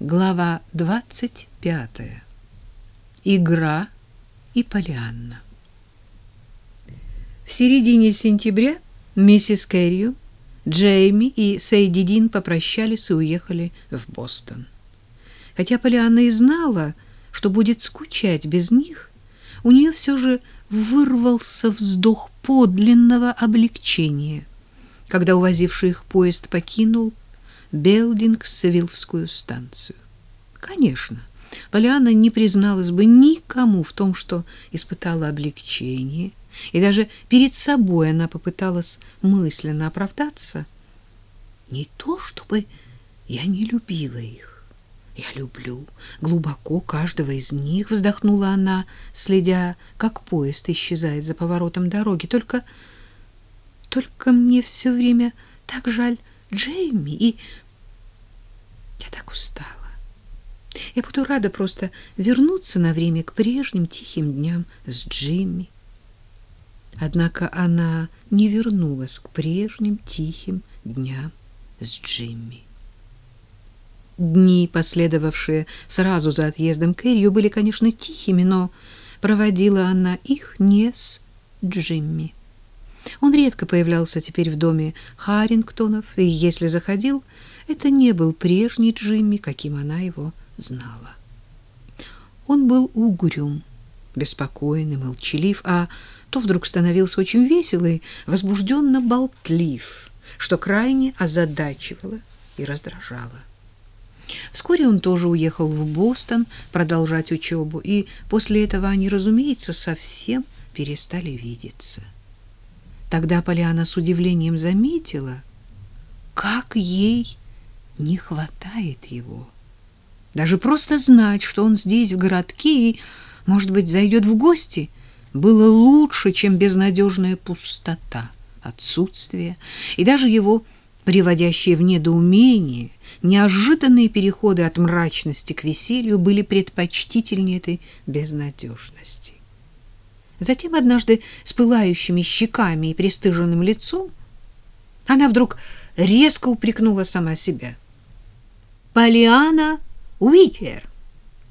Глава 25. Игра и Полианна. В середине сентября миссис Кэррию, Джейми и Сейди Дин попрощались и уехали в Бостон. Хотя Полианна и знала, что будет скучать без них, у нее все же вырвался вздох подлинного облегчения, когда увозивший их поезд покинул Белдингсвиллскую станцию. Конечно, Полиана не призналась бы никому в том, что испытала облегчение, и даже перед собой она попыталась мысленно оправдаться. Не то, чтобы я не любила их. Я люблю глубоко каждого из них, вздохнула она, следя, как поезд исчезает за поворотом дороги. Только только мне все время так жаль Джейми, и я так устала. Я буду рада просто вернуться на время к прежним тихим дням с Джимми. Однако она не вернулась к прежним тихим дням с Джимми. Дни, последовавшие сразу за отъездом Кэррию, были, конечно, тихими, но проводила она их не с Джимми. Он редко появлялся теперь в доме Харингтонов, и если заходил, это не был прежний Джимми, каким она его знала. Он был угрюм, беспокойный, молчалив, а то вдруг становился очень веселый, возбужденно болтлив, что крайне озадачивало и раздражало. Вскоре он тоже уехал в Бостон продолжать учебу, и после этого они, разумеется, совсем перестали видеться. Тогда Полиана с удивлением заметила, как ей не хватает его. Даже просто знать, что он здесь, в городке, и, может быть, зайдет в гости, было лучше, чем безнадежная пустота, отсутствие, и даже его приводящие в недоумение, неожиданные переходы от мрачности к веселью были предпочтительнее этой безнадежности. Затем однажды с пылающими щеками и пристыженным лицом она вдруг резко упрекнула сама себя. «Полиана Уикер,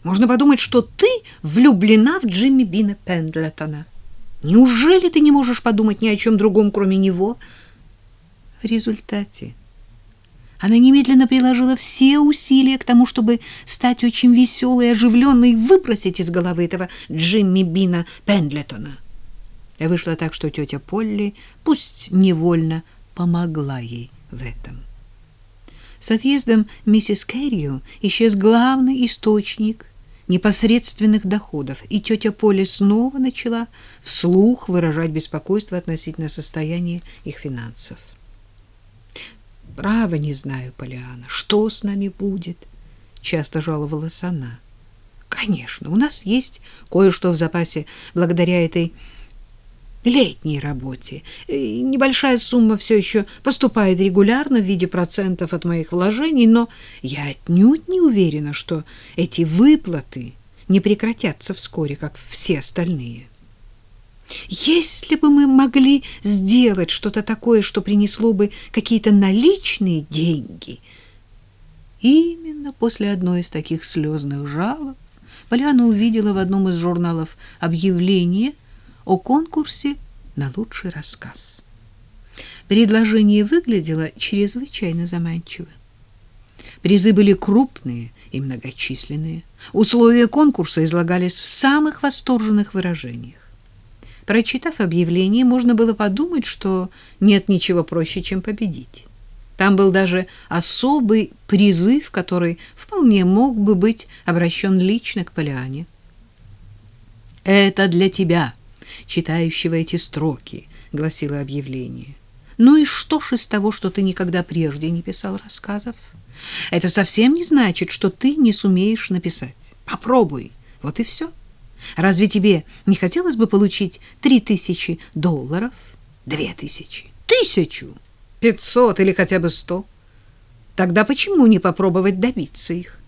можно подумать, что ты влюблена в Джимми Бина Пендлетона. Неужели ты не можешь подумать ни о чем другом, кроме него?» В результате она немедленно приложила все усилия к тому, чтобы стать очень веселой и оживленной и выбросить из головы этого Джимми Бина Пендлетона. И вышло так, что тетя Полли, пусть невольно, помогла ей в этом. С отъездом миссис Кэррио исчез главный источник непосредственных доходов, и тетя Полли снова начала вслух выражать беспокойство относительно состояния их финансов. Право не знаю, Полиана, что с нами будет, часто жаловалась она. Конечно, у нас есть кое-что в запасе благодаря этой летней работе. И небольшая сумма все еще поступает регулярно в виде процентов от моих вложений, но я отнюдь не уверена, что эти выплаты не прекратятся вскоре, как все остальные. Если бы мы могли сделать что-то такое, что принесло бы какие-то наличные деньги. Именно после одной из таких слезных жалоб Поляна увидела в одном из журналов объявление о конкурсе на лучший рассказ. Предложение выглядело чрезвычайно заманчиво. Призы были крупные и многочисленные. Условия конкурса излагались в самых восторженных выражениях. Прочитав объявление, можно было подумать, что нет ничего проще, чем победить. Там был даже особый призыв, который вполне мог бы быть обращен лично к Полиане. «Это для тебя, читающего эти строки», — гласило объявление. «Ну и что ж из того, что ты никогда прежде не писал рассказов? Это совсем не значит, что ты не сумеешь написать. Попробуй, вот и все». Разве тебе не хотелось бы получить три тысячи долларов? Две тысячи? Тысячу? Пятьсот или хотя бы сто? Тогда почему не попробовать добиться их?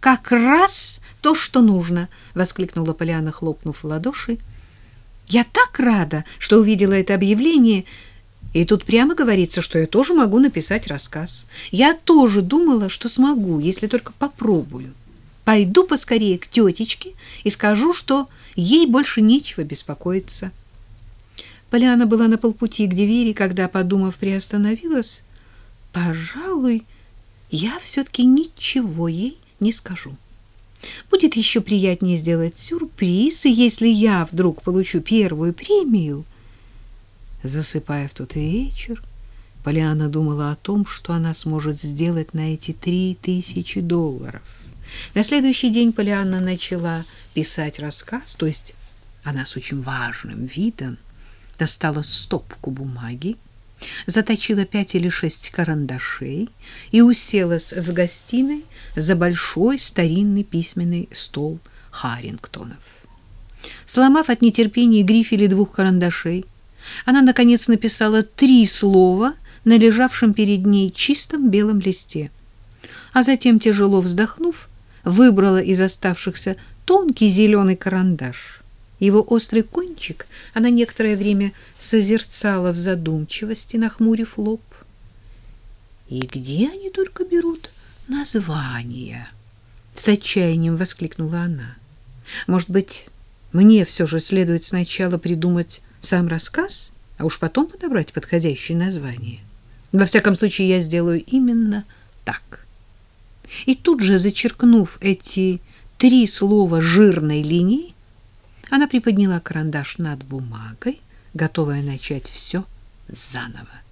«Как раз то, что нужно!» — воскликнула Поляна, хлопнув в ладоши. «Я так рада, что увидела это объявление. И тут прямо говорится, что я тоже могу написать рассказ. Я тоже думала, что смогу, если только попробую. Пойду поскорее к тетечке и скажу, что ей больше нечего беспокоиться. Поляна была на полпути к двери, когда, подумав, приостановилась. Пожалуй, я все-таки ничего ей не скажу. Будет еще приятнее сделать сюрприз, и если я вдруг получу первую премию... Засыпая в тот вечер, Полиана думала о том, что она сможет сделать на эти три тысячи долларов. На следующий день Полианна начала писать рассказ, то есть она с очень важным видом достала стопку бумаги, заточила пять или шесть карандашей и уселась в гостиной за большой старинный письменный стол Харингтонов. Сломав от нетерпения грифели двух карандашей, она, наконец, написала три слова на лежавшем перед ней чистом белом листе, а затем, тяжело вздохнув, выбрала из оставшихся тонкий зеленый карандаш. Его острый кончик она некоторое время созерцала в задумчивости, нахмурив лоб. «И где они только берут названия?» С отчаянием воскликнула она. «Может быть, мне все же следует сначала придумать сам рассказ, а уж потом подобрать подходящее название. Во всяком случае, я сделаю именно так». И тут же, зачеркнув эти три слова жирной линией, она приподняла карандаш над бумагой, готовая начать все заново.